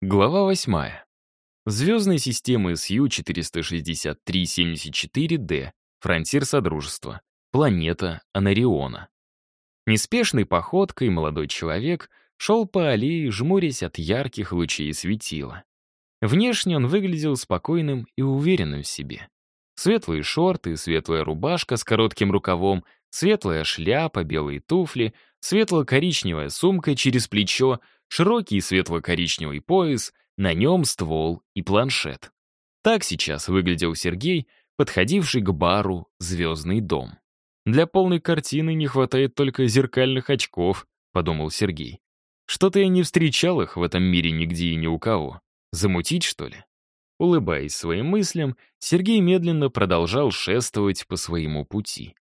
Глава 8. Звездная система СЮ-463-74-D, фронтир Содружества, планета Анариона. Неспешной походкой молодой человек шел по аллее, жмурясь от ярких лучей светила. Внешне он выглядел спокойным и уверенным в себе. Светлые шорты, светлая рубашка с коротким рукавом, светлая шляпа, белые туфли, светло-коричневая сумка через плечо — Широкий светло-коричневый пояс, на нем ствол и планшет. Так сейчас выглядел Сергей, подходивший к бару «Звездный дом». «Для полной картины не хватает только зеркальных очков», — подумал Сергей. «Что-то я не встречал их в этом мире нигде и ни у кого. Замутить, что ли?» Улыбаясь своим мыслям, Сергей медленно продолжал шествовать по своему пути.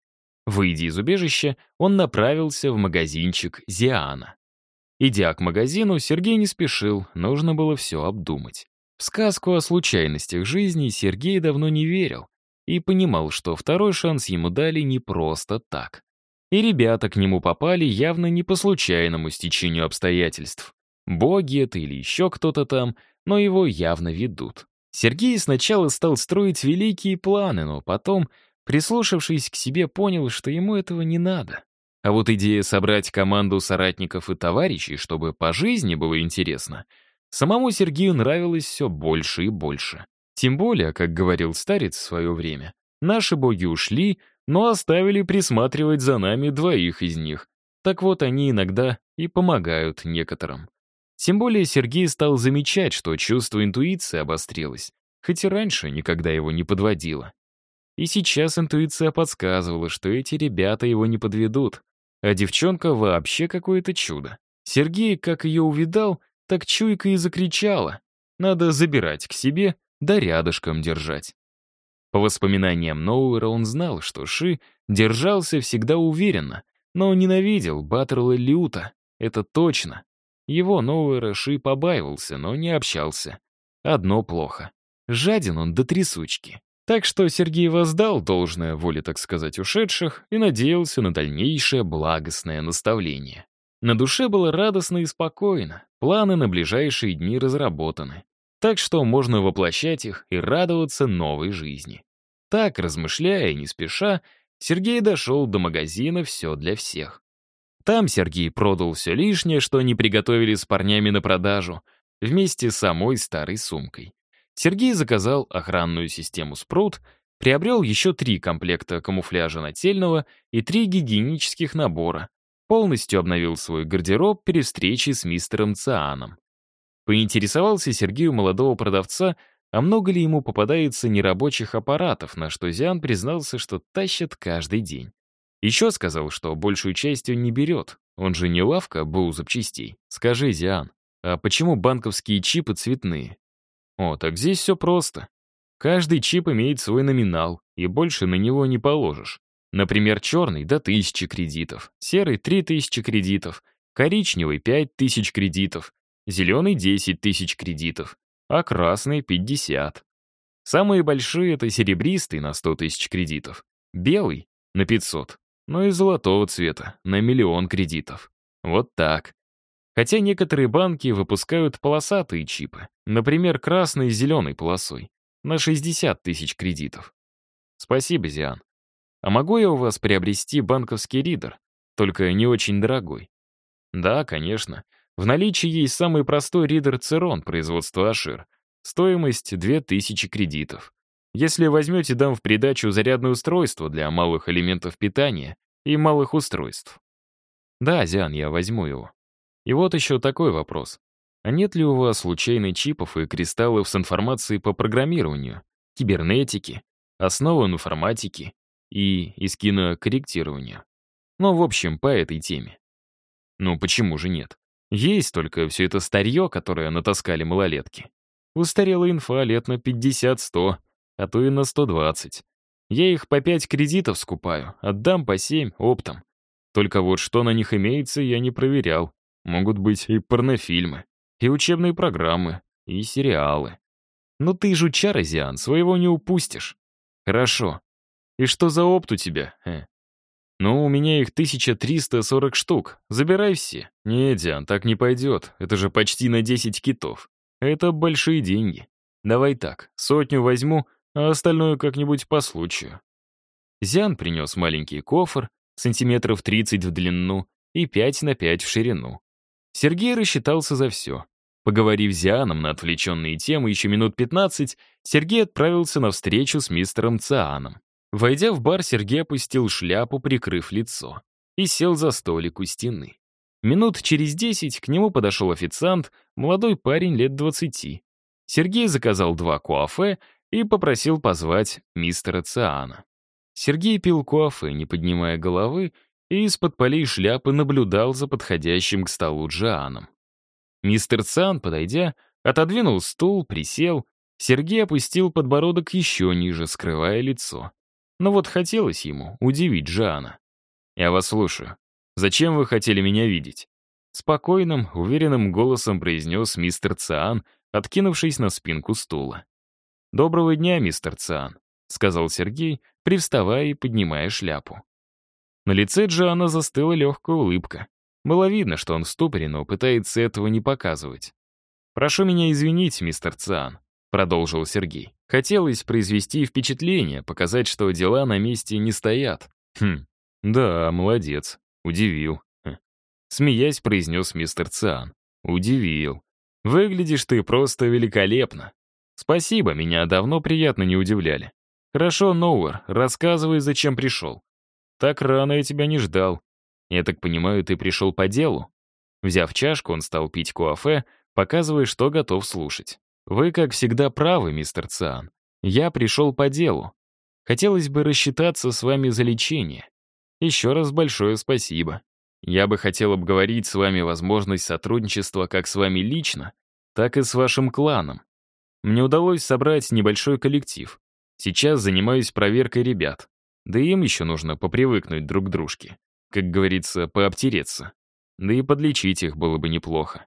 Выйдя из убежища, он направился в магазинчик Зиана. Идя к магазину, Сергей не спешил, нужно было все обдумать. В сказку о случайностях жизни Сергей давно не верил и понимал, что второй шанс ему дали не просто так. И ребята к нему попали явно не по случайному стечению обстоятельств. Боги это или еще кто-то там, но его явно ведут. Сергей сначала стал строить великие планы, но потом, прислушавшись к себе, понял, что ему этого не надо. А вот идея собрать команду соратников и товарищей, чтобы по жизни было интересно, самому Сергею нравилось все больше и больше. Тем более, как говорил старец в свое время, наши боги ушли, но оставили присматривать за нами двоих из них. Так вот, они иногда и помогают некоторым. Тем более Сергей стал замечать, что чувство интуиции обострилось, хоть и раньше никогда его не подводило. И сейчас интуиция подсказывала, что эти ребята его не подведут. А девчонка вообще какое-то чудо. Сергей, как ее увидал, так чуйка и закричала. Надо забирать к себе, да рядышком держать. По воспоминаниям Ноуэра он знал, что Ши держался всегда уверенно, но ненавидел Баттерла люто, это точно. Его Ноуэра Ши побаивался, но не общался. Одно плохо. Жаден он до трясучки. Так что Сергей воздал должное воле, так сказать, ушедших и надеялся на дальнейшее благостное наставление. На душе было радостно и спокойно, планы на ближайшие дни разработаны. Так что можно воплощать их и радоваться новой жизни. Так, размышляя и не спеша, Сергей дошел до магазина «Все для всех». Там Сергей продал все лишнее, что они приготовили с парнями на продажу, вместе с самой старой сумкой. Сергей заказал охранную систему «Спрут», приобрел еще три комплекта камуфляжа нательного и три гигиенических набора, полностью обновил свой гардероб перед встречей с мистером Цианом. Поинтересовался Сергею молодого продавца, а много ли ему попадается нерабочих аппаратов, на что Зиан признался, что тащит каждый день. Еще сказал, что большую часть он не берет, он же не лавка БУ запчастей. Скажи, Зиан, а почему банковские чипы цветные? О, так здесь все просто. Каждый чип имеет свой номинал, и больше на него не положишь. Например, черный — до 1000 кредитов, серый — 3000 кредитов, коричневый — 5000 кредитов, зеленый — 10 тысяч кредитов, а красный — 50. Самые большие — это серебристый на 100 тысяч кредитов, белый — на 500, но и золотого цвета — на миллион кредитов. Вот так. Хотя некоторые банки выпускают полосатые чипы, например, красной и зеленой полосой, на 60 тысяч кредитов. Спасибо, Зиан. А могу я у вас приобрести банковский ридер, только не очень дорогой? Да, конечно. В наличии есть самый простой ридер Церон производства Ашир. Стоимость 2000 кредитов. Если возьмете, дам в придачу зарядное устройство для малых элементов питания и малых устройств. Да, Зиан, я возьму его. И вот еще такой вопрос. А нет ли у вас случайно чипов и кристаллов с информацией по программированию, кибернетике, основам информатики и из кинокорректирования? Ну, в общем, по этой теме. Ну, почему же нет? Есть только все это старье, которое натаскали малолетки. Устарела инфа лет на 50-100, а то и на 120. Я их по 5 кредитов скупаю, отдам по 7 оптом. Только вот что на них имеется, я не проверял. Могут быть и порнофильмы, и учебные программы, и сериалы. Но ты жучара, Зиан, своего не упустишь. Хорошо. И что за опт у тебя? Э? Ну, у меня их 1340 штук. Забирай все. Не, Диан, так не пойдет. Это же почти на 10 китов. Это большие деньги. Давай так, сотню возьму, а остальное как-нибудь по случаю. Зян принес маленький кофр, сантиметров 30 в длину и 5 на 5 в ширину. Сергей рассчитался за все. Поговорив с Зианом на отвлеченные темы еще минут 15, Сергей отправился на встречу с мистером Цианом. Войдя в бар, Сергей опустил шляпу, прикрыв лицо, и сел за столик у стены. Минут через десять к нему подошел официант, молодой парень лет двадцати. Сергей заказал два куафе и попросил позвать мистера Циана. Сергей пил куафе, не поднимая головы, и из-под полей шляпы наблюдал за подходящим к столу Джоаном. Мистер Циан, подойдя, отодвинул стул, присел. Сергей опустил подбородок еще ниже, скрывая лицо. Но вот хотелось ему удивить Джоана. «Я вас слушаю. Зачем вы хотели меня видеть?» Спокойным, уверенным голосом произнес мистер Циан, откинувшись на спинку стула. «Доброго дня, мистер Циан», — сказал Сергей, привставая и поднимая шляпу. На лице Джоана застыла легкая улыбка. Было видно, что он в ступоре, но пытается этого не показывать. «Прошу меня извинить, мистер Циан», — продолжил Сергей. «Хотелось произвести впечатление, показать, что дела на месте не стоят». «Хм, да, молодец. Удивил». Хм. Смеясь, произнес мистер Циан. «Удивил. Выглядишь ты просто великолепно. Спасибо, меня давно приятно не удивляли. Хорошо, Ноуэр, рассказывай, зачем пришел. Так рано я тебя не ждал. Я так понимаю, ты пришел по делу?» Взяв чашку, он стал пить куафе, показывая, что готов слушать. «Вы, как всегда, правы, мистер Циан. Я пришел по делу. Хотелось бы рассчитаться с вами за лечение. Еще раз большое спасибо. Я бы хотел обговорить с вами возможность сотрудничества как с вами лично, так и с вашим кланом. Мне удалось собрать небольшой коллектив. Сейчас занимаюсь проверкой ребят. Да и им еще нужно попривыкнуть друг к дружке. Как говорится, пообтереться. Да и подлечить их было бы неплохо.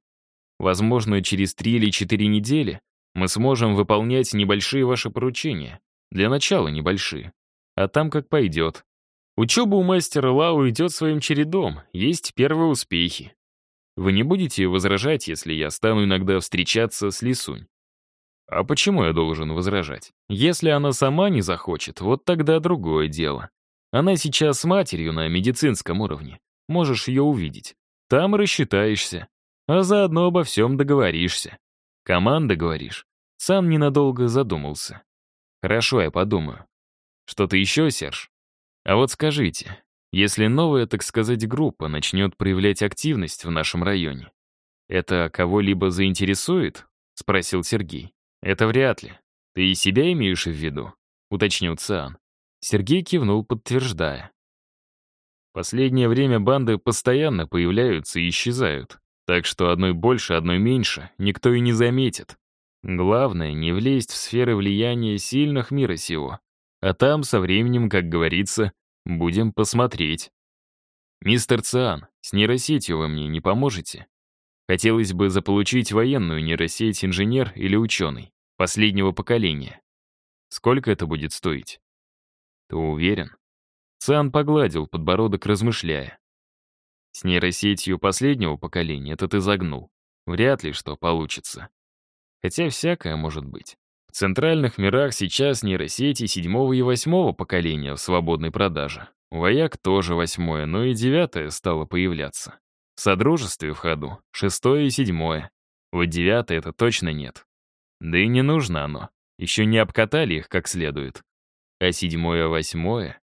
Возможно, через три или четыре недели мы сможем выполнять небольшие ваши поручения. Для начала небольшие. А там как пойдет. Учеба у мастера Лау идет своим чередом, есть первые успехи. Вы не будете возражать, если я стану иногда встречаться с Лисунь? А почему я должен возражать? Если она сама не захочет, вот тогда другое дело. Она сейчас с матерью на медицинском уровне. Можешь ее увидеть. Там рассчитаешься. А заодно обо всем договоришься. Команда, говоришь? Сам ненадолго задумался. Хорошо, я подумаю. Что-то еще, Серж? А вот скажите, если новая, так сказать, группа начнет проявлять активность в нашем районе, это кого-либо заинтересует? Спросил Сергей. «Это вряд ли. Ты и себя имеешь в виду?» — уточнил Циан. Сергей кивнул, подтверждая. Последнее время банды постоянно появляются и исчезают, так что одной больше, одной меньше никто и не заметит. Главное — не влезть в сферы влияния сильных мира сего. А там, со временем, как говорится, будем посмотреть. «Мистер Циан, с нейросетью вы мне не поможете?» Хотелось бы заполучить военную нейросеть инженер или ученый, последнего поколения. Сколько это будет стоить? Ты уверен? Циан погладил подбородок, размышляя. С нейросетью последнего поколения это ты загнул. Вряд ли что получится. Хотя всякое может быть. В центральных мирах сейчас нейросети седьмого и восьмого поколения в свободной продаже. У вояк тоже восьмое, но и девятое стало появляться. В Содружестве в ходу шестое и седьмое. Вот девятое это точно нет. Да и не нужно оно. Еще не обкатали их как следует. А седьмое, восьмое...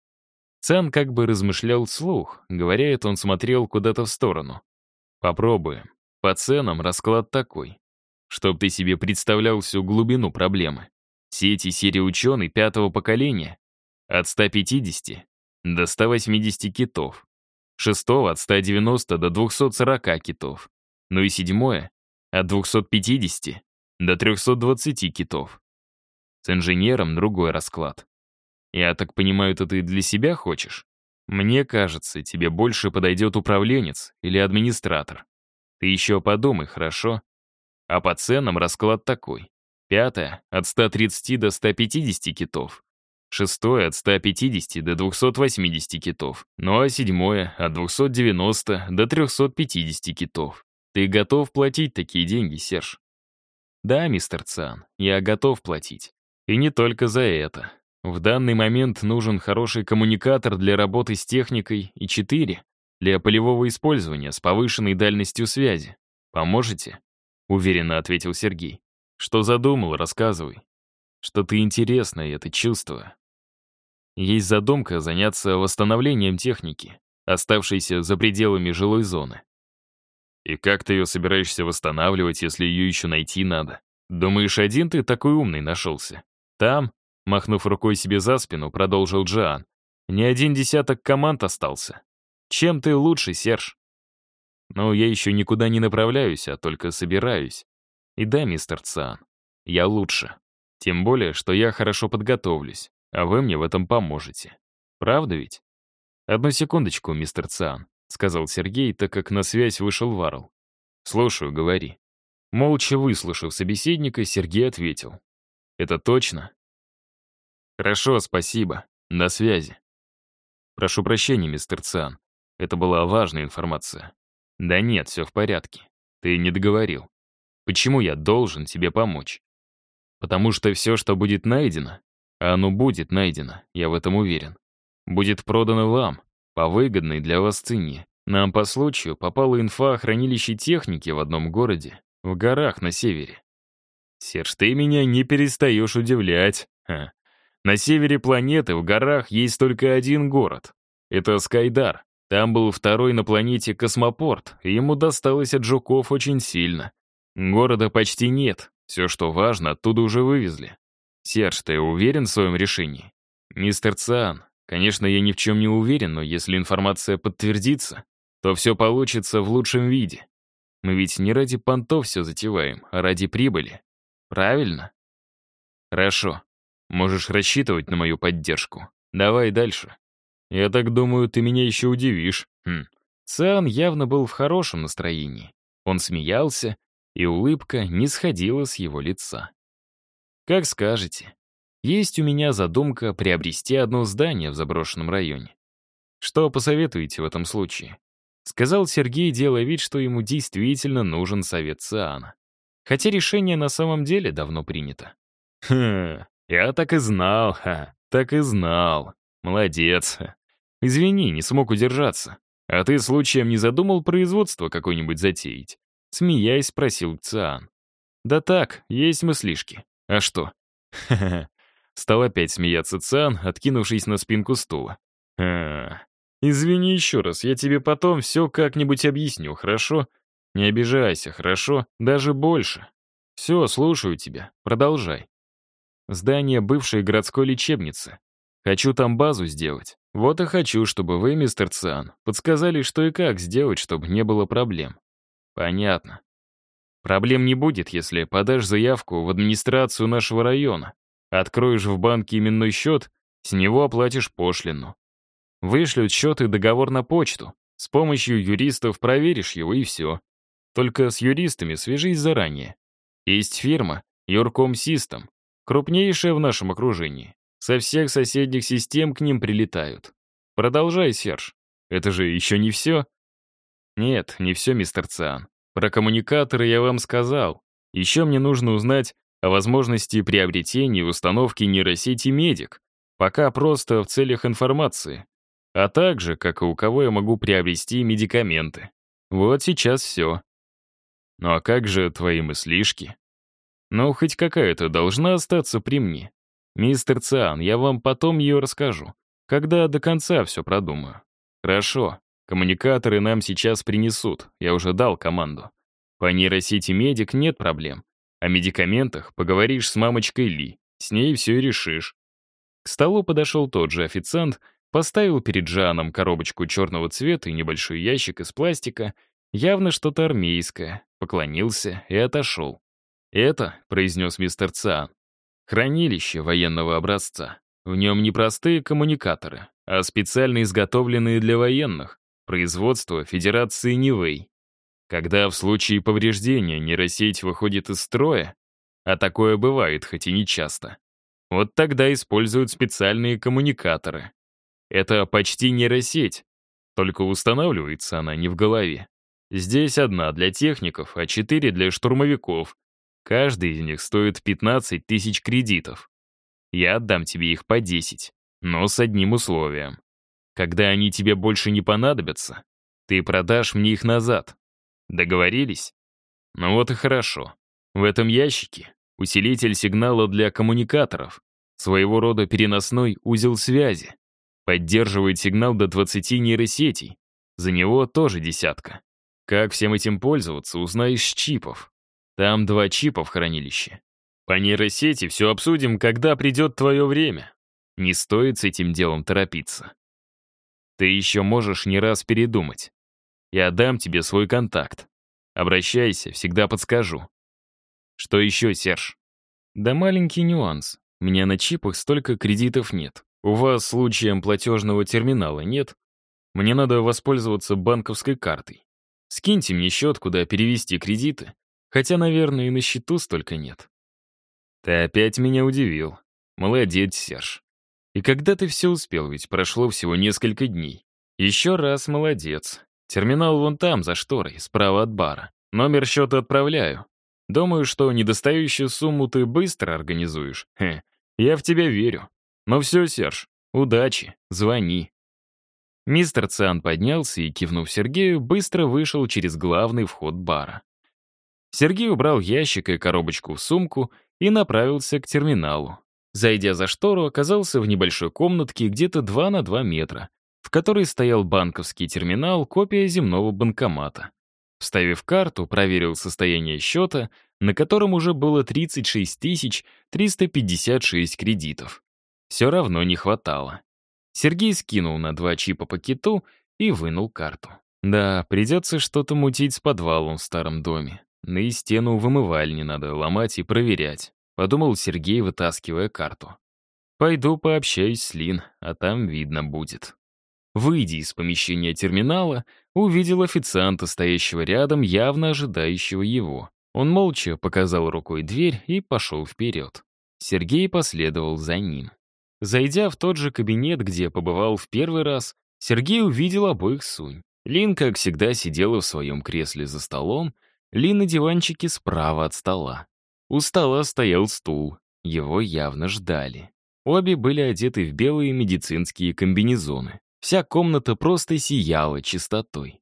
Цан как бы размышлял вслух, говоря это, он смотрел куда-то в сторону. Попробуем. По ценам расклад такой. Чтоб ты себе представлял всю глубину проблемы. Все эти серии ученый пятого поколения. От 150 до 180 китов. Шестого от 190 до 240 китов. Ну и седьмое от 250 до 320 китов. С инженером другой расклад. Я так понимаю, это ты для себя хочешь? Мне кажется, тебе больше подойдет управленец или администратор. Ты еще подумай, хорошо? А по ценам расклад такой. Пятое — от 130 до 150 китов. Шестое — от 150 до 280 китов. Ну а седьмое — от 290 до 350 китов. Ты готов платить такие деньги, Серж? Да, мистер Цан, я готов платить. И не только за это. В данный момент нужен хороший коммуникатор для работы с техникой и 4 для полевого использования с повышенной дальностью связи. Поможете? Уверенно ответил Сергей. Что задумал, рассказывай. Что-то интересное это чувство. Есть задумка заняться восстановлением техники, оставшейся за пределами жилой зоны. И как ты ее собираешься восстанавливать, если ее еще найти надо? Думаешь, один ты такой умный нашелся? Там, махнув рукой себе за спину, продолжил Джоан, не один десяток команд остался. Чем ты лучше, Серж? Но я еще никуда не направляюсь, а только собираюсь. И да, мистер Циан, я лучше. Тем более, что я хорошо подготовлюсь, а вы мне в этом поможете. Правда ведь? Одну секундочку, мистер Циан. — сказал Сергей, так как на связь вышел Варл. «Слушаю, говори». Молча выслушав собеседника, Сергей ответил. «Это точно?» «Хорошо, спасибо. На связи». «Прошу прощения, мистер Циан. Это была важная информация». «Да нет, все в порядке. Ты не договорил. Почему я должен тебе помочь?» «Потому что все, что будет найдено, а оно будет найдено, я в этом уверен, будет продано вам, по выгодной для вас цене. Нам по случаю попала инфа о хранилище техники в одном городе, в горах на севере. Серж, ты меня не перестаешь удивлять. Ха. На севере планеты в горах есть только один город. Это Скайдар. Там был второй на планете космопорт, и ему досталось от жуков очень сильно. Города почти нет, все, что важно, оттуда уже вывезли. Серж, ты уверен в своем решении? Мистер Циан, Конечно, я ни в чем не уверен, но если информация подтвердится, то все получится в лучшем виде. Мы ведь не ради понтов все затеваем, а ради прибыли. Правильно? Хорошо. Можешь рассчитывать на мою поддержку. Давай дальше. Я так думаю, ты меня еще удивишь. Хм. Циан явно был в хорошем настроении. Он смеялся, и улыбка не сходила с его лица. «Как скажете. Есть у меня задумка приобрести одно здание в заброшенном районе. Что посоветуете в этом случае? Сказал Сергей, делая вид, что ему действительно нужен совет Циана. Хотя решение на самом деле давно принято. Хм, я так и знал, ха, так и знал. Молодец. Извини, не смог удержаться. А ты случаем не задумал производство какое-нибудь затеять? Смеясь, спросил Циан. Да так, есть мыслишки. А что? Ха-ха, Стал опять смеяться Циан, откинувшись на спинку стула. «А, извини еще раз, я тебе потом все как-нибудь объясню, хорошо? Не обижайся, хорошо? Даже больше. Все, слушаю тебя, продолжай. Здание бывшей городской лечебницы. Хочу там базу сделать. Вот и хочу, чтобы вы, мистер Циан, подсказали, что и как сделать, чтобы не было проблем. Понятно. Проблем не будет, если подашь заявку в администрацию нашего района. Откроешь в банке именной счет, с него оплатишь пошлину. Вышлют счет и договор на почту. С помощью юристов проверишь его и все. Только с юристами свяжись заранее. Есть фирма Юрком Систем, крупнейшая в нашем окружении. Со всех соседних систем к ним прилетают. Продолжай, Серж. Это же еще не все? Нет, не все, мистер Циан. Про коммуникаторы я вам сказал. Еще мне нужно узнать, о возможности приобретения и установки нейросети «Медик», пока просто в целях информации, а также, как и у кого я могу приобрести медикаменты. Вот сейчас все. Ну а как же твои мыслишки? Ну, хоть какая-то должна остаться при мне. Мистер Циан, я вам потом ее расскажу, когда до конца все продумаю. Хорошо, коммуникаторы нам сейчас принесут, я уже дал команду. По нейросети «Медик» нет проблем. О медикаментах поговоришь с мамочкой Ли, с ней все и решишь. К столу подошел тот же официант, поставил перед Джаном коробочку черного цвета и небольшой ящик из пластика, явно что-то армейское, поклонился и отошел. «Это», — произнес мистер Циан, — «хранилище военного образца. В нем не простые коммуникаторы, а специально изготовленные для военных, производство Федерации Нивэй. Когда в случае повреждения нейросеть выходит из строя, а такое бывает, хоть и не часто, вот тогда используют специальные коммуникаторы. Это почти нейросеть, только устанавливается она не в голове. Здесь одна для техников, а четыре для штурмовиков. Каждый из них стоит 15 тысяч кредитов. Я отдам тебе их по 10, но с одним условием. Когда они тебе больше не понадобятся, ты продашь мне их назад. Договорились? Ну вот и хорошо. В этом ящике усилитель сигнала для коммуникаторов, своего рода переносной узел связи. Поддерживает сигнал до 20 нейросетей. За него тоже десятка. Как всем этим пользоваться, узнаешь с чипов. Там два чипа в хранилище. По нейросети все обсудим, когда придет твое время. Не стоит с этим делом торопиться. Ты еще можешь не раз передумать. Я дам тебе свой контакт. Обращайся, всегда подскажу. Что еще, Серж? Да маленький нюанс. У меня на чипах столько кредитов нет. У вас случаем платежного терминала нет? Мне надо воспользоваться банковской картой. Скиньте мне счет, куда перевести кредиты, Хотя, наверное, и на счету столько нет. Ты опять меня удивил. Молодец, Серж. И когда ты все успел, ведь прошло всего несколько дней. Еще раз молодец. Терминал вон там, за шторой, справа от бара. Номер счета отправляю. Думаю, что недостающую сумму ты быстро организуешь. Хе, я в тебя верю. Но все, Серж, удачи, звони. Мистер Циан поднялся и, кивнув Сергею, быстро вышел через главный вход бара. Сергей убрал ящик и коробочку в сумку и направился к терминалу. Зайдя за штору, оказался в небольшой комнатке где-то 2 на 2 метра, в которой стоял банковский терминал, копия земного банкомата. Вставив карту, проверил состояние счета, на котором уже было 36 356 кредитов. Все равно не хватало. Сергей скинул на два чипа по киту и вынул карту. Да, придется что-то мутить с подвалом в старом доме. Да и стену в умывальне надо ломать и проверять, подумал Сергей, вытаскивая карту. Пойду пообщаюсь с Лин, а там видно будет. Выйдя из помещения терминала, увидел официанта, стоящего рядом, явно ожидающего его. Он молча показал рукой дверь и пошел вперед. Сергей последовал за ним. Зайдя в тот же кабинет, где побывал в первый раз, Сергей увидел обоих Сунь. Лин, как всегда, сидела в своем кресле за столом ли на диванчике справа от стола. У стола стоял стул, его явно ждали. Обе были одеты в белые медицинские комбинезоны. Вся комната просто сияла чистотой.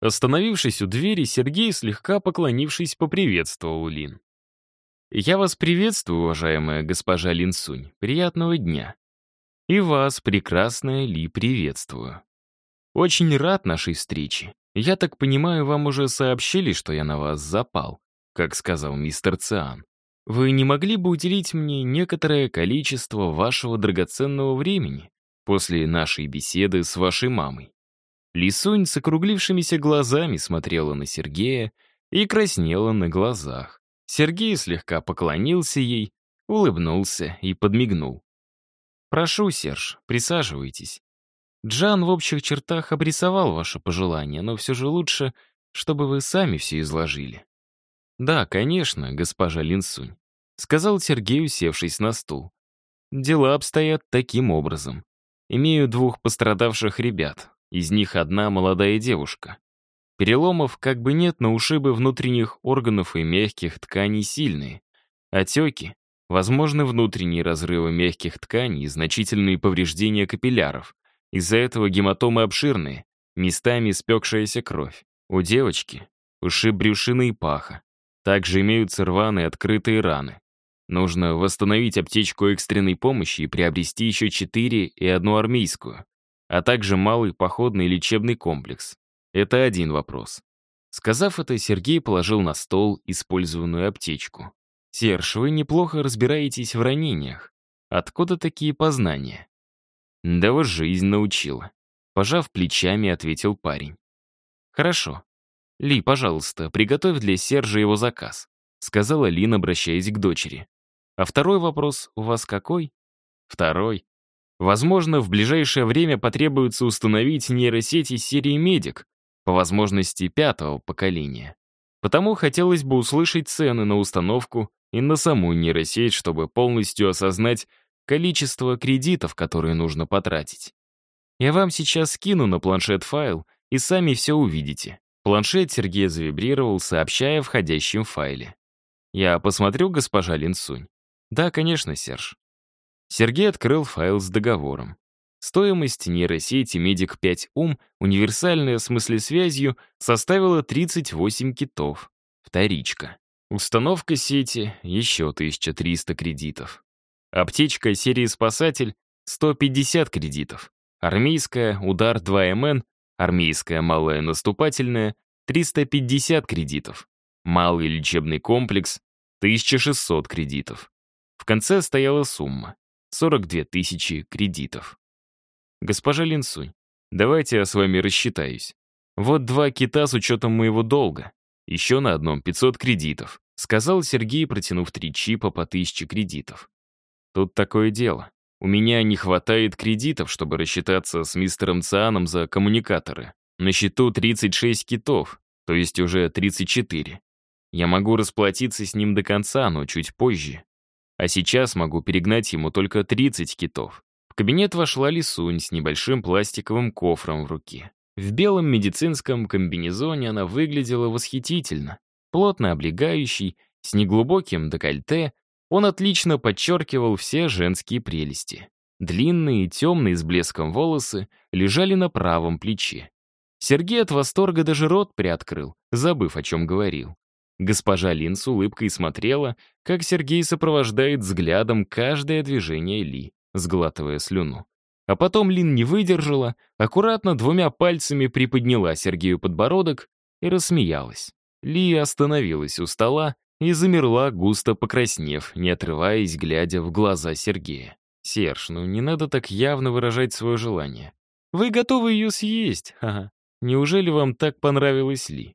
Остановившись у двери, Сергей, слегка поклонившись, поприветствовал Лин. «Я вас приветствую, уважаемая госпожа Лин Сунь. Приятного дня. И вас, прекрасная Ли, приветствую. Очень рад нашей встрече. «Я так понимаю, вам уже сообщили, что я на вас запал», как сказал мистер Циан. «Вы не могли бы уделить мне некоторое количество вашего драгоценного времени после нашей беседы с вашей мамой?» Лисунь с округлившимися глазами смотрела на Сергея и краснела на глазах. Сергей слегка поклонился ей, улыбнулся и подмигнул. «Прошу, Серж, присаживайтесь. Джан в общих чертах обрисовал ваше пожелание, но все же лучше, чтобы вы сами все изложили. «Да, конечно, госпожа Линсунь», — сказал Сергей, усевшись на стул. «Дела обстоят таким образом. Имею двух пострадавших ребят, из них одна молодая девушка. Переломов как бы нет, но ушибы внутренних органов и мягких тканей сильные. Отеки, возможны внутренние разрывы мягких тканей и значительные повреждения капилляров. Из-за этого гематомы обширные, местами спекшаяся кровь. У девочки ушиб брюшины и паха. Также имеются рваные открытые раны. Нужно восстановить аптечку экстренной помощи и приобрести еще четыре и одну армейскую, а также малый походный лечебный комплекс. Это один вопрос. Сказав это, Сергей положил на стол использованную аптечку. «Серж, вы неплохо разбираетесь в ранениях. Откуда такие познания?» Да вот жизнь научила. Пожав плечами, ответил парень. Хорошо. Ли, пожалуйста, приготовь для Сержа его заказ, сказала Лин, обращаясь к дочери. А второй вопрос у вас какой? Второй. Возможно, в ближайшее время потребуется установить нейросети серии «Медик», по возможности пятого поколения. Потому хотелось бы услышать цены на установку и на саму нейросеть, чтобы полностью осознать, количество кредитов, которые нужно потратить. Я вам сейчас скину на планшет файл, и сами все увидите. Планшет Сергея завибрировал, сообщая о входящем файле. Я посмотрю, госпожа Линсунь. Да, конечно, Серж. Сергей открыл файл с договором. Стоимость нейросети Медик 5 Ум, универсальная с мыслесвязью, составила 38 китов. Вторичка. Установка сети — еще 1300 кредитов. Аптечка серии «Спасатель» — 150 кредитов. Армейская, удар 2МН, армейская малая наступательная — 350 кредитов. Малый лечебный комплекс — 1600 кредитов. В конце стояла сумма — 42 тысячи кредитов. «Госпожа Линсунь, давайте я с вами рассчитаюсь. Вот два кита с учетом моего долга. Еще на одном 500 кредитов», сказал Сергей, протянув три чипа по 1000 кредитов. «Тут такое дело. У меня не хватает кредитов, чтобы рассчитаться с мистером Цианом за коммуникаторы. На счету 36 китов, то есть уже 34. Я могу расплатиться с ним до конца, но чуть позже. А сейчас могу перегнать ему только 30 китов кабинет вошла Лисунь с небольшим пластиковым кофром в руке. В белом медицинском комбинезоне она выглядела восхитительно. Плотно облегающий, с неглубоким декольте, он отлично подчеркивал все женские прелести. Длинные, темные с блеском волосы лежали на правом плече. Сергей от восторга даже рот приоткрыл, забыв, о чем говорил. Госпожа Лин с улыбкой смотрела, как Сергей сопровождает взглядом каждое движение Ли сглатывая слюну. А потом Лин не выдержала, аккуратно двумя пальцами приподняла Сергею подбородок и рассмеялась. Ли остановилась у стола и замерла, густо покраснев, не отрываясь, глядя в глаза Сергея. «Серж, ну не надо так явно выражать свое желание. Вы готовы ее съесть? Ха-ха. Неужели вам так понравилось Ли?»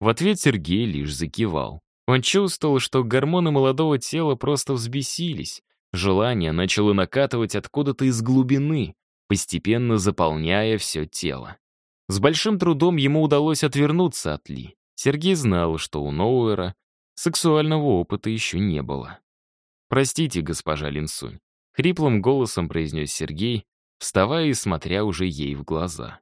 В ответ Сергей лишь закивал. Он чувствовал, что гормоны молодого тела просто взбесились, Желание начало накатывать откуда-то из глубины, постепенно заполняя все тело. С большим трудом ему удалось отвернуться от Ли. Сергей знал, что у Ноуэра сексуального опыта еще не было. «Простите, госпожа Линсунь», — хриплым голосом произнес Сергей, вставая и смотря уже ей в глаза.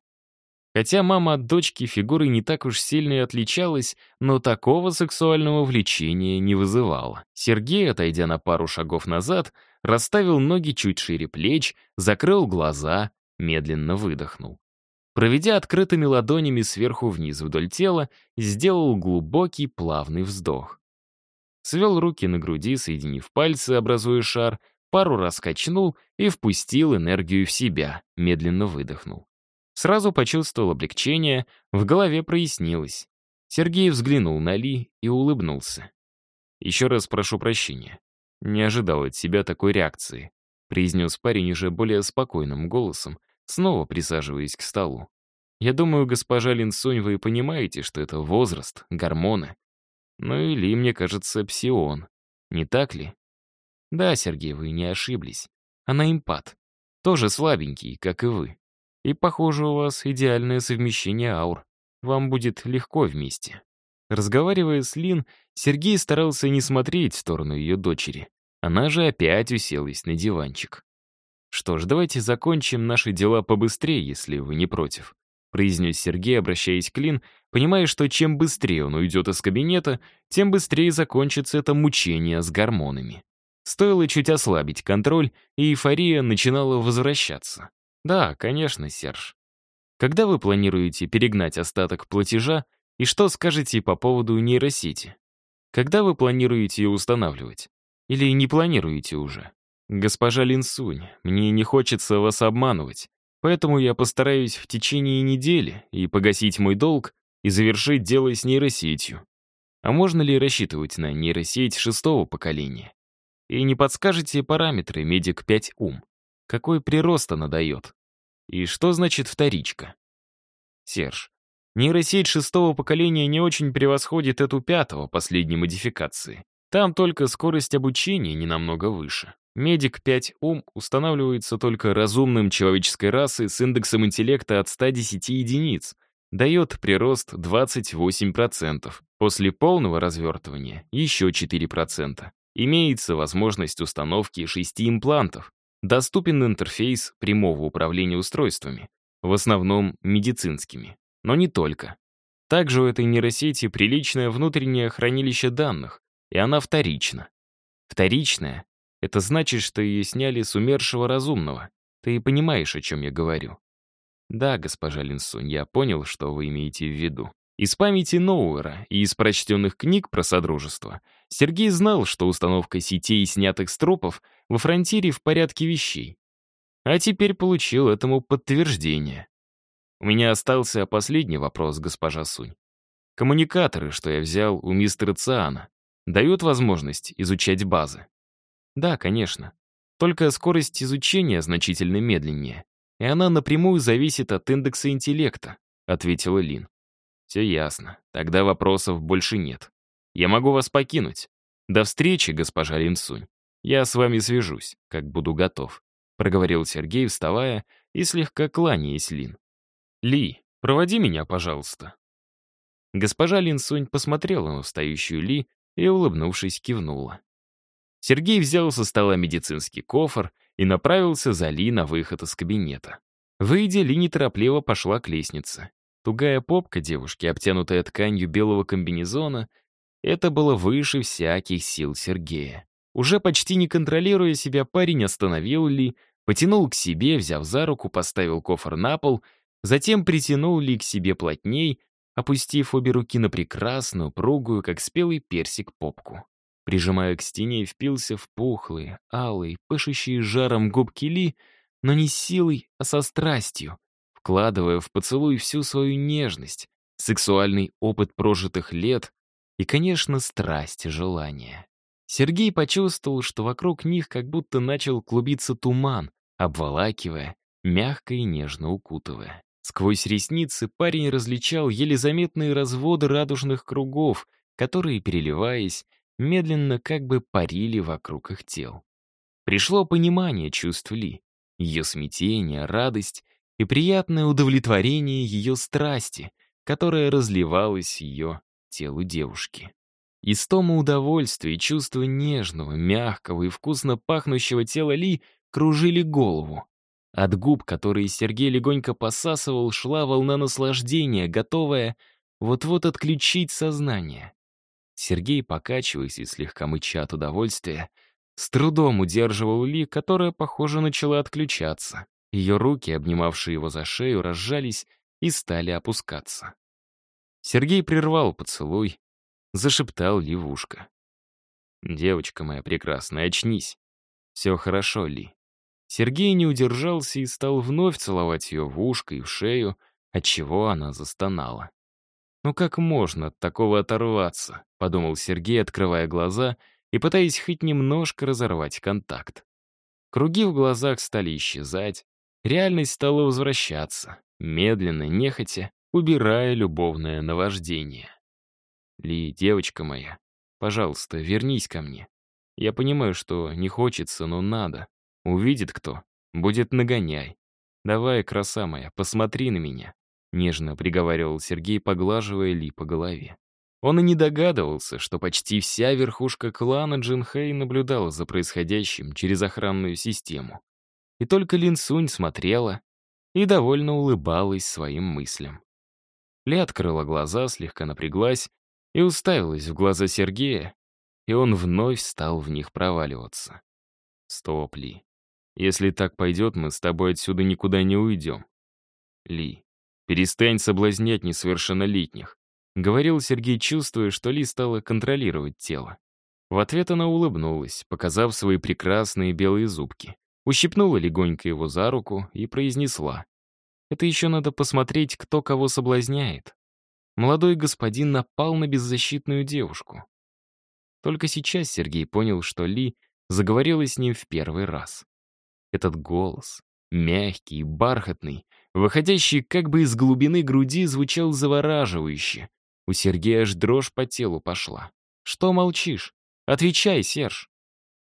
Хотя мама от дочки фигурой не так уж сильно и отличалась, но такого сексуального влечения не вызывала. Сергей, отойдя на пару шагов назад, расставил ноги чуть шире плеч, закрыл глаза, медленно выдохнул. Проведя открытыми ладонями сверху вниз вдоль тела, сделал глубокий плавный вздох. Свел руки на груди, соединив пальцы, образуя шар, пару раз качнул и впустил энергию в себя, медленно выдохнул. Сразу почувствовал облегчение, в голове прояснилось. Сергей взглянул на Ли и улыбнулся. «Еще раз прошу прощения. Не ожидал от себя такой реакции», произнес парень уже более спокойным голосом, снова присаживаясь к столу. «Я думаю, госпожа Линсунь, вы понимаете, что это возраст, гормоны. Ну и Ли, мне кажется, псион. Не так ли?» «Да, Сергей, вы не ошиблись. Она импат. Тоже слабенький, как и вы. И, похоже, у вас идеальное совмещение аур. Вам будет легко вместе». Разговаривая с Лин, Сергей старался не смотреть в сторону ее дочери. Она же опять уселась на диванчик. «Что ж, давайте закончим наши дела побыстрее, если вы не против», произнес Сергей, обращаясь к Лин, понимая, что чем быстрее он уйдет из кабинета, тем быстрее закончится это мучение с гормонами. Стоило чуть ослабить контроль, и эйфория начинала возвращаться. Да, конечно, Серж. Когда вы планируете перегнать остаток платежа, и что скажете по поводу нейросети? Когда вы планируете ее устанавливать? Или не планируете уже? Госпожа Линсунь, мне не хочется вас обманывать, поэтому я постараюсь в течение недели и погасить мой долг и завершить дело с нейросетью. А можно ли рассчитывать на нейросеть шестого поколения? И не подскажете параметры Медик 5 Ум? Какой прирост она дает? И что значит вторичка? Серж, нейросеть шестого поколения не очень превосходит пятого, последней модификации. Там только скорость обучения не намного выше. Медик 5 ум устанавливается только разумным человеческой расы с индексом интеллекта от 110 единиц, дает прирост 28%. После полного развертывания еще 4%. Имеется возможность установки 6 имплантов, Доступен интерфейс прямого управления устройствами, в основном медицинскими, но не только. Также у этой нейросети приличное внутреннее хранилище данных, и она вторична. Вторичная — это значит, что ее сняли с умершего разумного. Ты понимаешь, о чем я говорю? Да, госпожа Линсунь, я понял, что вы имеете в виду. Из памяти Ноуэра и из прочтенных книг про Содружество Сергей знал, что установка сетей, снятых с тропов, во фронтире в порядке вещей. А теперь получил этому подтверждение. У меня остался последний вопрос, госпожа Сунь. Коммуникаторы, что я взял у мистера Циана, дают возможность изучать базы? Да, конечно. Только скорость изучения значительно медленнее, и она напрямую зависит от индекса интеллекта, ответила Лин. Все ясно. Тогда вопросов больше нет. Я могу вас покинуть. До встречи, госпожа Линсунь. Я с вами свяжусь, как буду готов», — проговорил Сергей, вставая и слегка кланяясь Лин. «Ли, проводи меня, пожалуйста». Госпожа Линсунь посмотрела на встающую Ли и, улыбнувшись, кивнула. Сергей взял со стола медицинский кофр и направился за Ли на выход из кабинета. Выйдя, Ли неторопливо пошла к лестнице. Тугая попка девушки, обтянутая тканью белого комбинезона, это было выше всяких сил Сергея. Уже почти не контролируя себя, парень остановил Ли, потянул к себе, взяв за руку, поставил кофр на пол, затем притянул Ли к себе плотней, опустив обе руки на прекрасную, пругую, как спелый персик, попку. Прижимая к стене, впился в пухлые, алые, пышущие жаром губки Ли, но не силой, а со страстью, вкладывая в поцелуй всю свою нежность, сексуальный опыт прожитых лет и, конечно, страсть и желание. Сергей почувствовал, что вокруг них как будто начал клубиться туман, обволакивая, мягко и нежно укутывая. Сквозь ресницы парень различал еле заметные разводы радужных кругов, которые, переливаясь, медленно как бы парили вокруг их тел. Пришло понимание чувств Ли, ее смятение, радость и приятное удовлетворение ее страсти, которая разливалась ее телу девушки. Истома удовольствия и чувство нежного, мягкого и вкусно пахнущего тела Ли кружили голову. От губ, которые Сергей легонько посасывал, шла волна наслаждения, готовая вот-вот отключить сознание. Сергей, покачиваясь и слегка мыча от удовольствия, с трудом удерживал Ли, которая, похоже, начала отключаться. Ее руки, обнимавшие его за шею, разжались и стали опускаться. Сергей прервал поцелуй, зашептал Ли в ушко. «Девочка моя прекрасная, очнись. Все хорошо, Ли». Сергей не удержался и стал вновь целовать ее в ушко и в шею, отчего она застонала. «Ну как можно от такого оторваться?» — подумал Сергей, открывая глаза и пытаясь хоть немножко разорвать контакт. Круги в глазах стали исчезать, Реальность стала возвращаться, медленно, нехотя, убирая любовное наваждение. «Ли, девочка моя, пожалуйста, вернись ко мне. Я понимаю, что не хочется, но надо. Увидит кто, будет нагоняй. Давай, краса моя, посмотри на меня», — нежно приговаривал Сергей, поглаживая Ли по голове. Он и не догадывался, что почти вся верхушка клана Джинхэй наблюдала за происходящим через охранную систему и только Лин Сунь смотрела и довольно улыбалась своим мыслям. Ли открыла глаза, слегка напряглась и уставилась в глаза Сергея, и он вновь стал в них проваливаться. «Стоп, Ли. Если так пойдет, мы с тобой отсюда никуда не уйдем. Ли, перестань соблазнять несовершеннолетних», — говорил Сергей, чувствуя, что Ли стала контролировать тело. В ответ она улыбнулась, показав свои прекрасные белые зубки ущипнула легонько его за руку и произнесла. «Это еще надо посмотреть, кто кого соблазняет». Молодой господин напал на беззащитную девушку. Только сейчас Сергей понял, что Ли заговорила с ним в первый раз. Этот голос, мягкий, бархатный, выходящий как бы из глубины груди, звучал завораживающе. У Сергея аж дрожь по телу пошла. «Что молчишь? Отвечай, Серж!»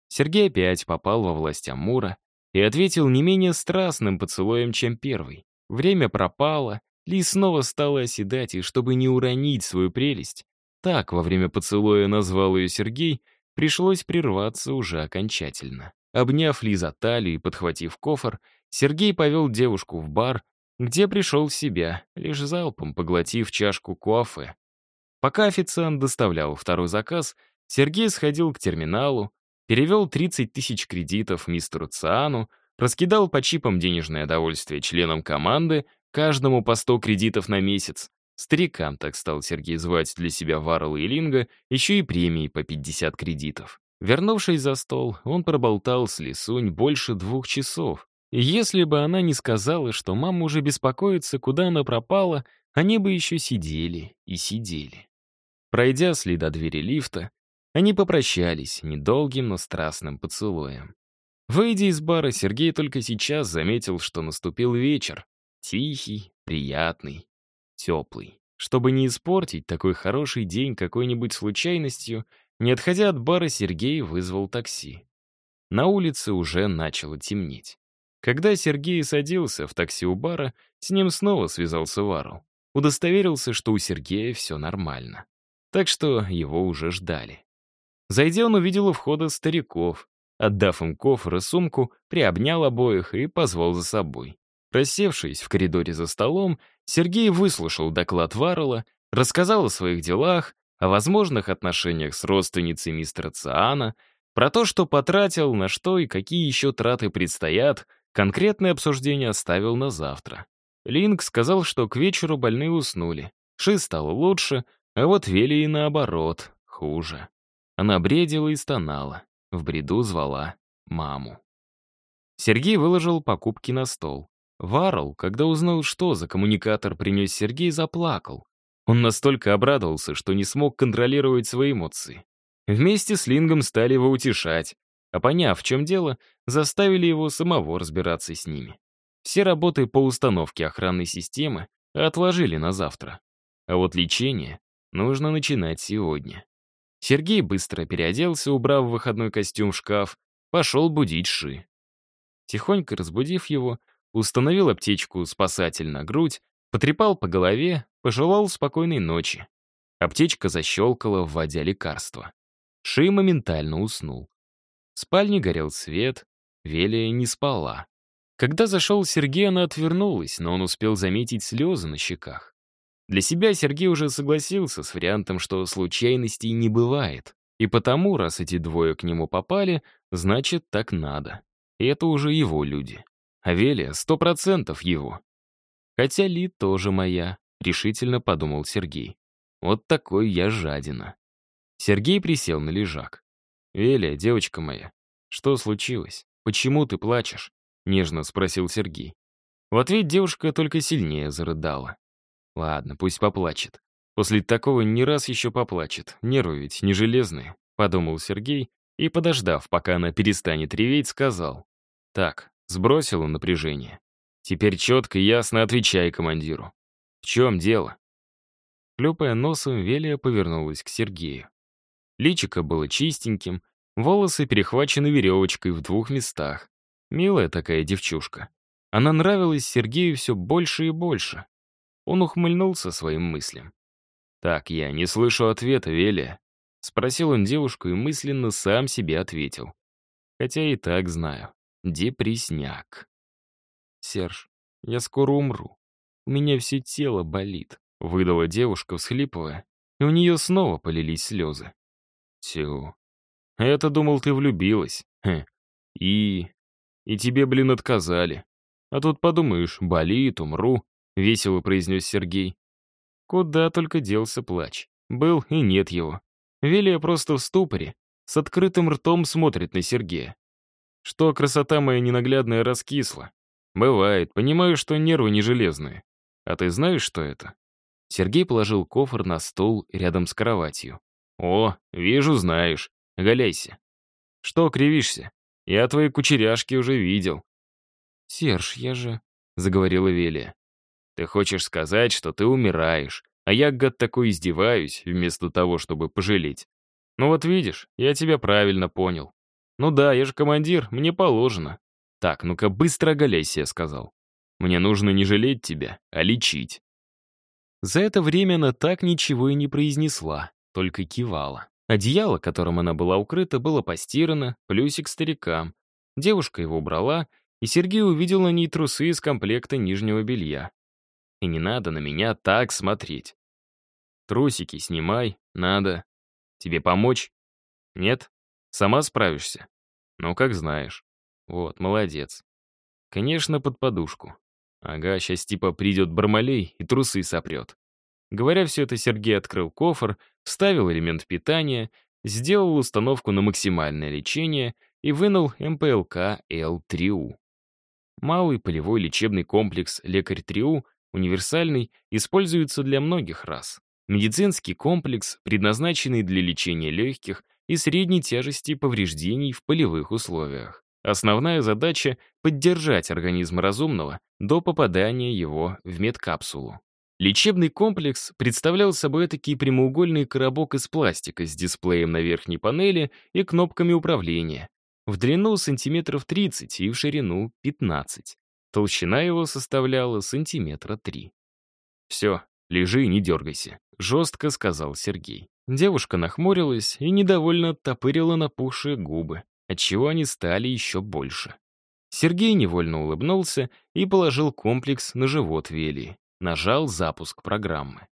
Сергей опять попал во власть Амура, и ответил не менее страстным поцелуем, чем первый. Время пропало, Ли снова стала оседать, и чтобы не уронить свою прелесть, так во время поцелуя назвал ее Сергей, пришлось прерваться уже окончательно. Обняв Ли за талию и подхватив кофр, Сергей повел девушку в бар, где пришел в себя, лишь залпом поглотив чашку куафе. Пока официант доставлял второй заказ, Сергей сходил к терминалу, перевел 30 тысяч кредитов мистеру Циану, раскидал по чипам денежное довольствие членам команды, каждому по 100 кредитов на месяц. Старикам, так стал Сергей звать для себя Варрелла и Линга, еще и премии по 50 кредитов. Вернувшись за стол, он проболтал с Лисунь больше двух часов. И если бы она не сказала, что мама уже беспокоится, куда она пропала, они бы еще сидели и сидели. Пройдя сли до двери лифта, они попрощались недолгим, но страстным поцелуем. Выйдя из бара, Сергей только сейчас заметил, что наступил вечер. Тихий, приятный, теплый. Чтобы не испортить такой хороший день какой-нибудь случайностью, не отходя от бара, Сергей вызвал такси. На улице уже начало темнеть. Когда Сергей садился в такси у бара, с ним снова связался Варл. Удостоверился, что у Сергея все нормально. Так что его уже ждали. Зайдя, он увидел у входа стариков. Отдав им кофр и сумку, приобнял обоих и позвал за собой. Рассевшись в коридоре за столом, Сергей выслушал доклад Варрелла, рассказал о своих делах, о возможных отношениях с родственницей мистера Циана, про то, что потратил, на что и какие еще траты предстоят, конкретное обсуждение оставил на завтра. Линк сказал, что к вечеру больные уснули. Ши стало лучше, а вот Вели и наоборот, хуже. Она бредила и стонала. В бреду звала маму. Сергей выложил покупки на стол. Варл, когда узнал, что за коммуникатор принес Сергей, заплакал. Он настолько обрадовался, что не смог контролировать свои эмоции. Вместе с Лингом стали его утешать, а поняв, в чем дело, заставили его самого разбираться с ними. Все работы по установке охранной системы отложили на завтра. А вот лечение нужно начинать сегодня. Сергей быстро переоделся, убрав выходной костюм в шкаф, пошел будить Ши. Тихонько разбудив его, установил аптечку «Спасатель» на грудь, потрепал по голове, пожелал спокойной ночи. Аптечка защелкала, вводя лекарство. Ши моментально уснул. В спальне горел свет, Велия не спала. Когда зашел Сергей, она отвернулась, но он успел заметить слезы на щеках. Для себя Сергей уже согласился с вариантом, что случайностей не бывает. И потому, раз эти двое к нему попали, значит, так надо. И это уже его люди. Авелия — сто процентов его. Хотя Ли тоже моя, решительно подумал Сергей. Вот такой я жадина. Сергей присел на лежак. «Велия, девочка моя, что случилось? Почему ты плачешь?» — нежно спросил Сергей. В ответ девушка только сильнее зарыдала. «Ладно, пусть поплачет. После такого не раз еще поплачет. Нервы ведь не железные», — подумал Сергей и, подождав, пока она перестанет реветь, сказал. «Так, Сбросила напряжение. Теперь четко и ясно отвечай командиру. В чем дело? Хлюпая носом, Велия повернулась к Сергею. Личико было чистеньким, волосы перехвачены веревочкой в двух местах. Милая такая девчушка. Она нравилась Сергею все больше и больше. Он ухмыльнулся своим мыслям. «Так, я не слышу ответа, Велия», — спросил он девушку и мысленно сам себе ответил. Хотя и так знаю. Депресняк. «Серж, я скоро умру. У меня все тело болит», — выдала девушка, всхлипывая, и у нее снова полились слезы. «Тю, это думал, ты влюбилась. Хм. И... и тебе, блин, отказали. А тут подумаешь, болит, умру», — весело произнес Сергей. Куда только делся плач. Был и нет его. Велия просто в ступоре, с открытым ртом смотрит на Сергея что красота моя ненаглядная раскисла. Бывает, понимаю, что нервы не железные. А ты знаешь, что это?» Сергей положил кофр на стол рядом с кроватью. «О, вижу, знаешь. Галяйся». «Что кривишься? Я твои кучеряшки уже видел». «Серж, я же...» — заговорила Велия. «Ты хочешь сказать, что ты умираешь, а я, гад такой, издеваюсь, вместо того, чтобы пожалеть. Ну вот видишь, я тебя правильно понял. «Ну да, я же командир, мне положено». «Так, ну-ка быстро оголяйся», сказал. «Мне нужно не жалеть тебя, а лечить». За это время она так ничего и не произнесла, только кивала. Одеяло, которым она была укрыта, было постирано, плюсик старикам. Девушка его убрала, и Сергей увидел на ней трусы из комплекта нижнего белья. И не надо на меня так смотреть. Трусики снимай, надо. Тебе помочь? Нет? Сама справишься? Ну, как знаешь. Вот, молодец. Конечно, под подушку. Ага, сейчас типа придет Бармалей и трусы сопрет. Говоря все это, Сергей открыл кофр, вставил элемент питания, сделал установку на максимальное лечение и вынул МПЛК Л-3У. Малый полевой лечебный комплекс «Лекарь-3У» универсальный, используется для многих рас. Медицинский комплекс, предназначенный для лечения легких и средней тяжести повреждений в полевых условиях. Основная задача — поддержать организм разумного до попадания его в медкапсулу. Лечебный комплекс представлял собой такие прямоугольный коробок из пластика с дисплеем на верхней панели и кнопками управления. В длину сантиметров 30 и в ширину 15. Толщина его составляла сантиметра 3. «Все, лежи и не дергайся», — жестко сказал Сергей. Девушка нахмурилась и недовольно оттопырила напухшие губы, отчего они стали еще больше. Сергей невольно улыбнулся и положил комплекс на живот Велии. Нажал запуск программы.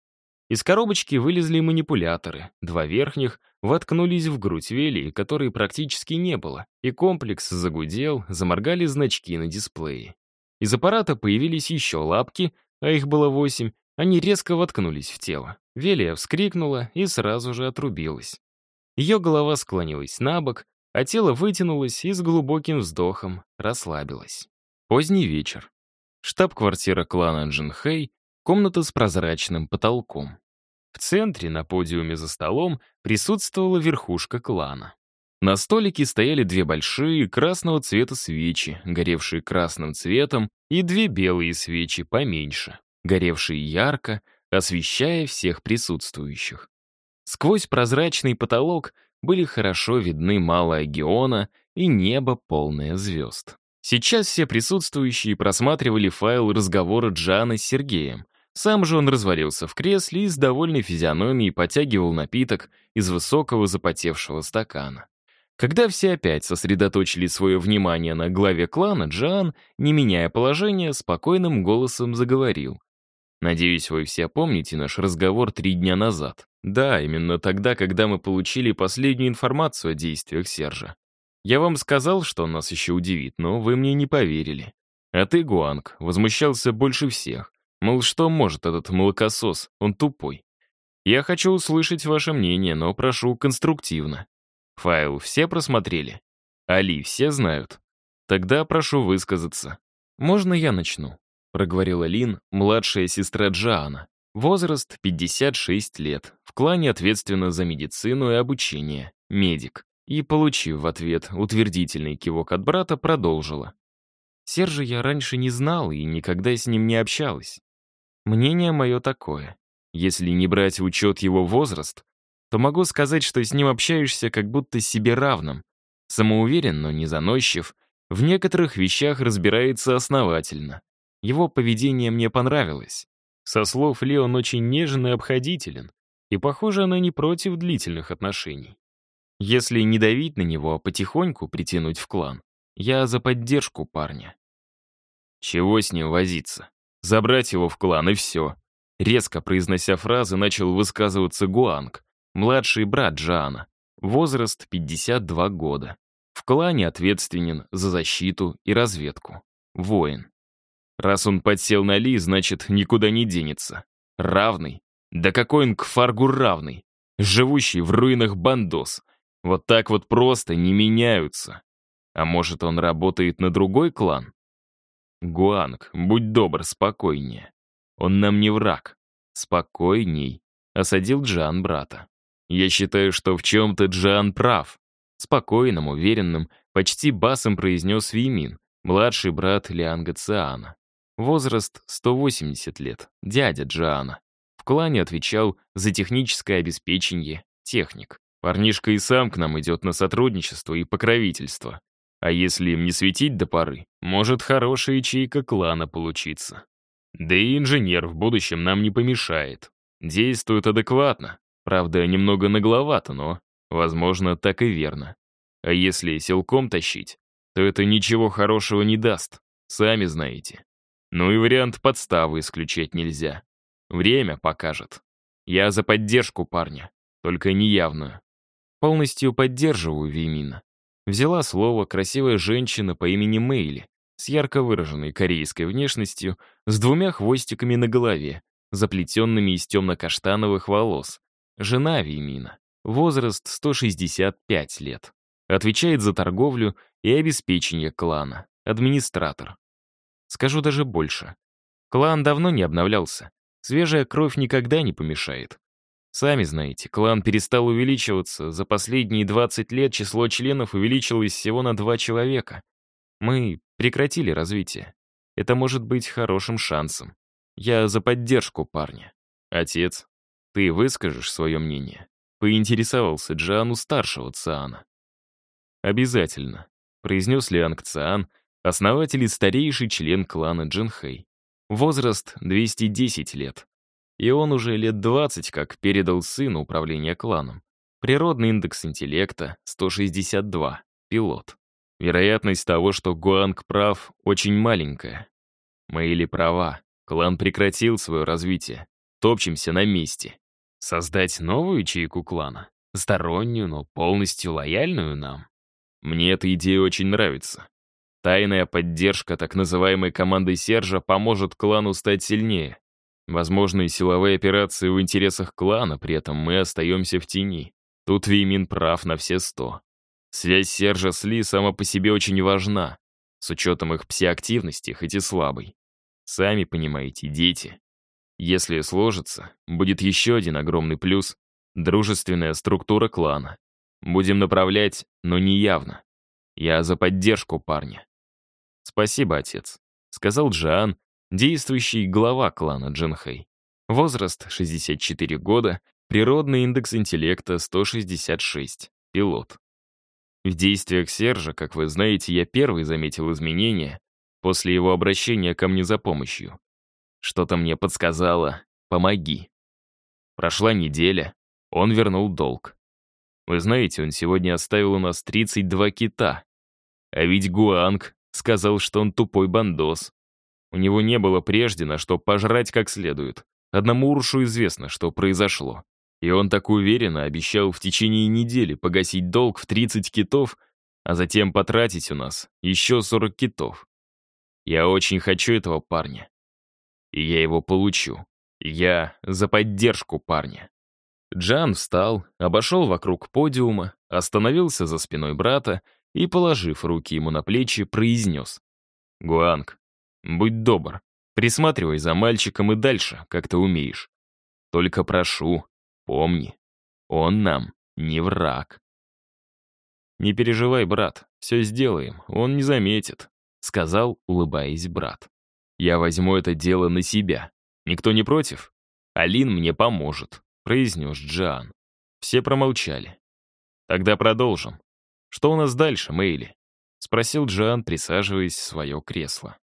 Из коробочки вылезли манипуляторы. Два верхних воткнулись в грудь Вели, которой практически не было, и комплекс загудел, заморгали значки на дисплее. Из аппарата появились еще лапки, а их было восемь, они резко воткнулись в тело. Велия вскрикнула и сразу же отрубилась. Ее голова склонилась на бок, а тело вытянулось и с глубоким вздохом расслабилось. Поздний вечер. Штаб-квартира клана Джинхэй комната с прозрачным потолком. В центре, на подиуме за столом, присутствовала верхушка клана. На столике стояли две большие красного цвета свечи, горевшие красным цветом, и две белые свечи поменьше, горевшие ярко, освещая всех присутствующих. Сквозь прозрачный потолок были хорошо видны малая Геона и небо, полное звезд. Сейчас все присутствующие просматривали файл разговора Джана с Сергеем, сам же он развалился в кресле и с довольной физиономией потягивал напиток из высокого запотевшего стакана. Когда все опять сосредоточили свое внимание на главе клана, Джан, не меняя положения, спокойным голосом заговорил. «Надеюсь, вы все помните наш разговор три дня назад. Да, именно тогда, когда мы получили последнюю информацию о действиях Сержа. Я вам сказал, что он нас еще удивит, но вы мне не поверили. А ты, Гуанг, возмущался больше всех. Мол, что может этот молокосос? Он тупой. Я хочу услышать ваше мнение, но прошу конструктивно. Файл все просмотрели? Али все знают? Тогда прошу высказаться. Можно я начну? Проговорила Лин, младшая сестра Джаана. Возраст 56 лет. В клане ответственна за медицину и обучение. Медик. И, получив в ответ утвердительный кивок от брата, продолжила. Сержа я раньше не знал и никогда с ним не общалась. Мнение мое такое. Если не брать в учет его возраст, то могу сказать, что с ним общаешься как будто себе равным. Самоуверен, но не заносчив. В некоторых вещах разбирается основательно. Его поведение мне понравилось. Со слов Ли он очень нежен и обходителен. И, похоже, она не против длительных отношений. Если не давить на него, а потихоньку притянуть в клан, я за поддержку парня. Чего с ним возиться? Забрать его в клан, и все. Резко произнося фразы, начал высказываться Гуанг, младший брат Джана. Возраст 52 года. В клане ответственен за защиту и разведку. Воин. Раз он подсел на Ли, значит, никуда не денется. Равный? Да какой он к Фаргу равный? Живущий в руинах бандос. Вот так вот просто не меняются. А может, он работает на другой клан? «Гуанг, будь добр, спокойнее. Он нам не враг. Спокойней», — осадил Джан брата. «Я считаю, что в чем-то Джан прав». Спокойным, уверенным, почти басом произнес Вимин, младший брат Лианга Циана. Возраст 180 лет, дядя Джана. В клане отвечал за техническое обеспечение, техник. Парнишка и сам к нам идет на сотрудничество и покровительство. А если им не светить до поры, может хорошая ячейка клана получиться. Да и инженер в будущем нам не помешает. Действует адекватно. Правда, немного нагловато, но, возможно, так и верно. А если силком тащить, то это ничего хорошего не даст, сами знаете. Ну и вариант подставы исключать нельзя. Время покажет. Я за поддержку парня, только неявную. Полностью поддерживаю Веймина. Взяла слово красивая женщина по имени Мэйли, с ярко выраженной корейской внешностью, с двумя хвостиками на голове, заплетенными из темно-каштановых волос. Жена Веймина. Возраст 165 лет. Отвечает за торговлю и обеспечение клана. Администратор. Скажу даже больше. Клан давно не обновлялся. Свежая кровь никогда не помешает. Сами знаете, клан перестал увеличиваться. За последние 20 лет число членов увеличилось всего на два человека. Мы прекратили развитие. Это может быть хорошим шансом. Я за поддержку парня. Отец, ты выскажешь свое мнение? Поинтересовался Джану старшего Циана. «Обязательно», — произнес Лианг Циан, основатель и старейший член клана Джинхэй. Возраст 210 лет. И он уже лет 20 как передал сыну управление кланом. Природный индекс интеллекта — 162, пилот. Вероятность того, что Гуанг прав, очень маленькая. Мэйли права, клан прекратил свое развитие. Топчемся на месте. Создать новую ячейку клана? Стороннюю, но полностью лояльную нам? Мне эта идея очень нравится. Тайная поддержка так называемой команды Сержа поможет клану стать сильнее. Возможно, и силовые операции в интересах клана, при этом мы остаемся в тени. Тут Веймин прав на все сто. Связь Сержа с Ли сама по себе очень важна, с учетом их псиактивности, хоть и слабой. Сами понимаете, дети. Если сложится, будет еще один огромный плюс — дружественная структура клана. Будем направлять, но не явно. Я за поддержку парня. Спасибо, отец, сказал Джан, действующий глава клана Джинхэй. Возраст 64 года, природный индекс интеллекта 166, пилот. В действиях Сержа, как вы знаете, я первый заметил изменения после его обращения ко мне за помощью. Что-то мне подсказало «помоги». Прошла неделя, он вернул долг. Вы знаете, он сегодня оставил у нас 32 кита. А ведь Гуанг сказал, что он тупой бандос. У него не было прежде на что пожрать как следует. Одному Уршу известно, что произошло. И он так уверенно обещал в течение недели погасить долг в 30 китов, а затем потратить у нас еще 40 китов. Я очень хочу этого парня и я его получу. Я за поддержку парня. Джан встал, обошел вокруг подиума, остановился за спиной брата и, положив руки ему на плечи, произнес. «Гуанг, будь добр, присматривай за мальчиком и дальше, как ты умеешь. Только прошу, помни, он нам не враг». «Не переживай, брат, все сделаем, он не заметит», — сказал, улыбаясь брат. Я возьму это дело на себя. Никто не против? Алин мне поможет», — произнес Джан. Все промолчали. «Тогда продолжим. Что у нас дальше, Мэйли?» — спросил Джан, присаживаясь в свое кресло.